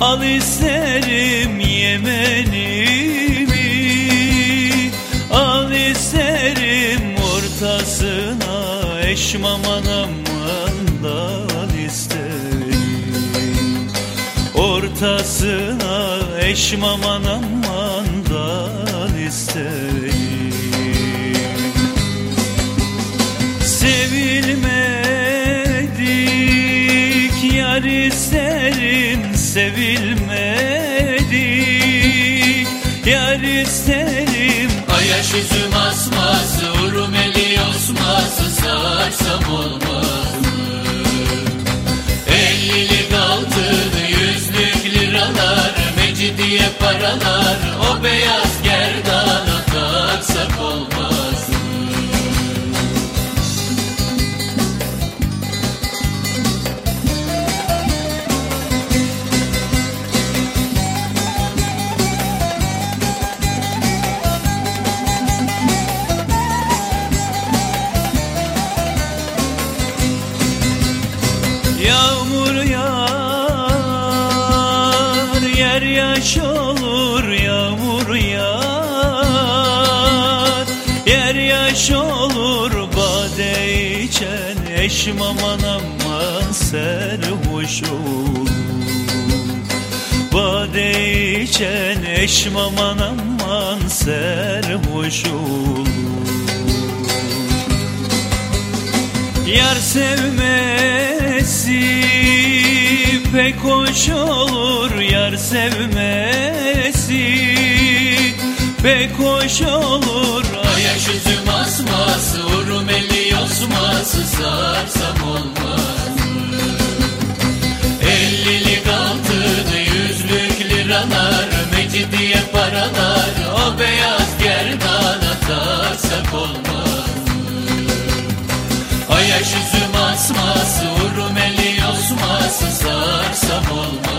Al isterim Yemenimi Al isterim ortasına Eşmaman aman isterim. Ortasına eşmaman aman isterim. Sevilmedik yar isterim Sevilmedik yar isterim Ayaş üzüm asması, urum eli osması Sarsam olmaz mı? Ellilik altın, yüzlük liralar Mecidiye paralar, yaş olur Yağmur yağar, yer yaş olur Bade içen eşmaman aman serhoş olur. Bade içen eşmaman aman serhoş olur. Yar sevmesi pek hoş olur Yar sevmesi pek hoş olur Ayaş üzüm asması, urum eli osması Sarsam olmaz? Ellilik altın, yüzlük liralar Mecidiye paralar, o beyaz gerdana taksak olmaz mı? Ayaş üzüm asması, urum eli osması Sarsam olmaz?